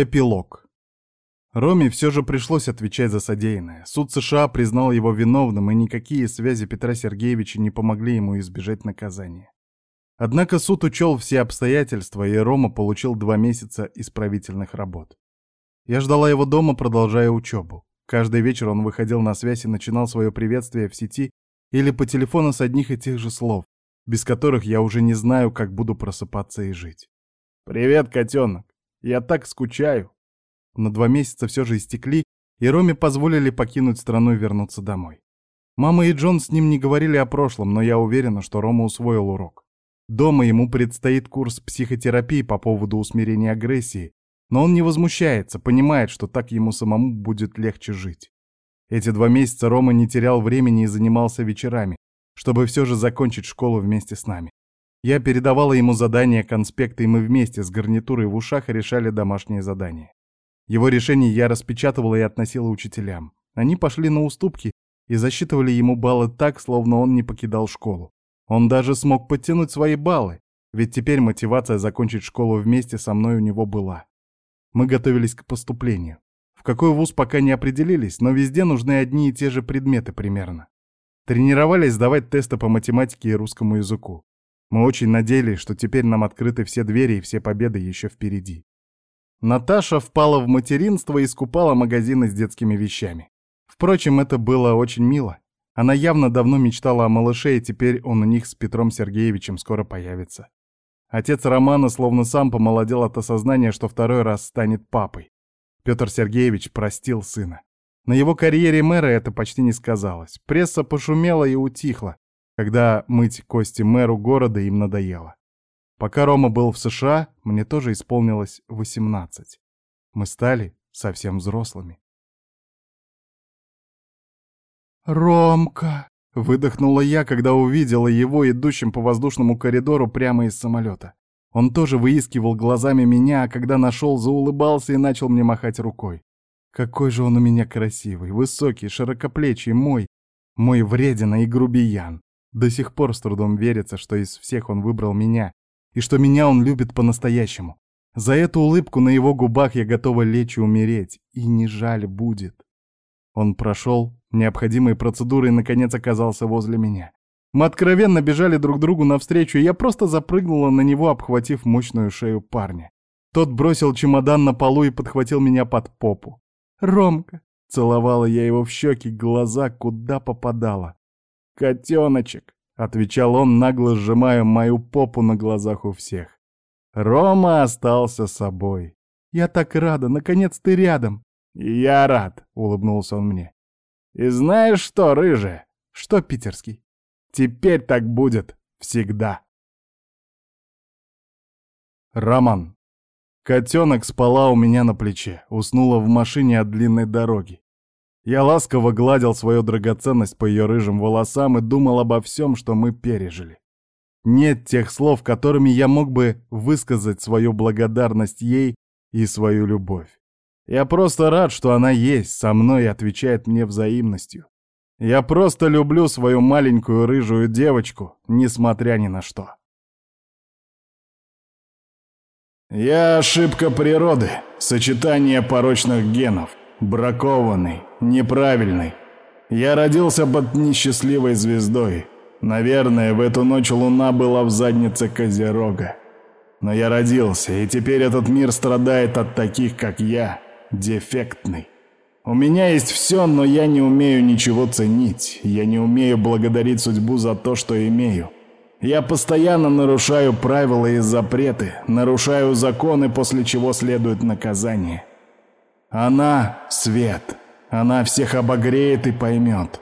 Эпилог. Роме все же пришлось отвечать за содеянное. Суд США признал его виновным, и никакие связи Петра Сергеевича не помогли ему избежать наказания. Однако суд учел все обстоятельства, и Рома получил два месяца исправительных работ. Я ждала его дома, продолжая учебу. Каждый вечер он выходил на связь и начинал свое приветствие в сети или по телефону с одних и тех же слов, без которых я уже не знаю, как буду просыпаться и жить. «Привет, котенок! Я так скучаю!» Но два месяца все же истекли, и Роме позволили покинуть страну и вернуться домой. Мама и Джон с ним не говорили о прошлом, но я уверена, что Рома усвоил урок. Дома ему предстоит курс психотерапии по поводу усмирения агрессии, но он не возмущается, понимает, что так ему самому будет легче жить. Эти два месяца Рома не терял времени и занимался вечерами, чтобы все же закончить школу вместе с нами. Я передавала ему задания, конспекты, и мы вместе с гарнитурой в ушах решали домашние задания. Его решение я распечатывала и относила учителям. Они пошли на уступки и засчитывали ему баллы так, словно он не покидал школу. Он даже смог подтянуть свои баллы, ведь теперь мотивация закончить школу вместе со мной у него была. Мы готовились к поступлению. В какой вуз пока не определились, но везде нужны одни и те же предметы примерно. Тренировались сдавать тесты по математике и русскому языку. Мы очень надеялись, что теперь нам открыты все двери и все победы еще впереди. Наташа впала в материнство и скупала магазины с детскими вещами. Впрочем, это было очень мило. Она явно давно мечтала о малыше, и теперь он у них с Петром Сергеевичем скоро появится. Отец Романа словно сам помолодел от осознания, что второй раз станет папой. Петр Сергеевич простил сына. На его карьере мэра это почти не сказалось. Пресса пошумела и утихла, когда мыть кости мэру города им надоело. Пока Рома был в США, мне тоже исполнилось 18. Мы стали совсем взрослыми. «Ромка!» — выдохнула я, когда увидела его идущим по воздушному коридору прямо из самолета. Он тоже выискивал глазами меня, а когда нашел, заулыбался и начал мне махать рукой. Какой же он у меня красивый, высокий, широкоплечий, мой, мой вредина и грубиян. До сих пор с трудом верится, что из всех он выбрал меня, и что меня он любит по-настоящему. За эту улыбку на его губах я готова лечь и умереть, и не жаль будет. Он прошел необходимые процедуры и, наконец, оказался возле меня. Мы откровенно бежали друг другу навстречу, и я просто запрыгнула на него, обхватив мощную шею парня. Тот бросил чемодан на полу и подхватил меня под попу. «Ромка!» — целовала я его в щеки, глаза куда попадала. «Котеночек!» отвечал он, нагло сжимая мою попу на глазах у всех. Рома остался собой. «Я так рада, наконец ты рядом!» «Я рад», — улыбнулся он мне. «И знаешь что, рыжая?» «Что, питерский?» «Теперь так будет всегда». Роман. Котенок спала у меня на плече, уснула в машине от длинной дороги. Я ласково гладил свою драгоценность по ее рыжим волосам и думал обо всем, что мы пережили. Нет тех слов, которыми я мог бы высказать свою благодарность ей и свою любовь. Я просто рад, что она есть со мной и отвечает мне взаимностью. Я просто люблю свою маленькую рыжую девочку, несмотря ни на что. Я ошибка природы, сочетание порочных генов бракованный, неправильный. Я родился под несчастливой звездой. Наверное, в эту ночь луна была в заднице Козерога. Но я родился, и теперь этот мир страдает от таких, как я, дефектный. У меня есть все, но я не умею ничего ценить. Я не умею благодарить судьбу за то, что имею. Я постоянно нарушаю правила и запреты, нарушаю законы, после чего следует наказание. Она — свет. Она всех обогреет и поймет.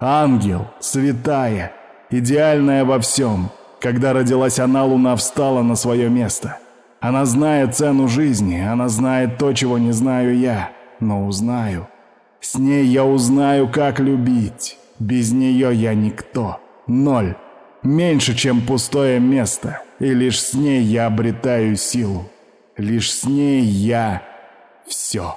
Ангел, святая, идеальная во всем. Когда родилась она, луна встала на свое место. Она знает цену жизни, она знает то, чего не знаю я, но узнаю. С ней я узнаю, как любить. Без нее я никто. Ноль. Меньше, чем пустое место. И лишь с ней я обретаю силу. Лишь с ней я все.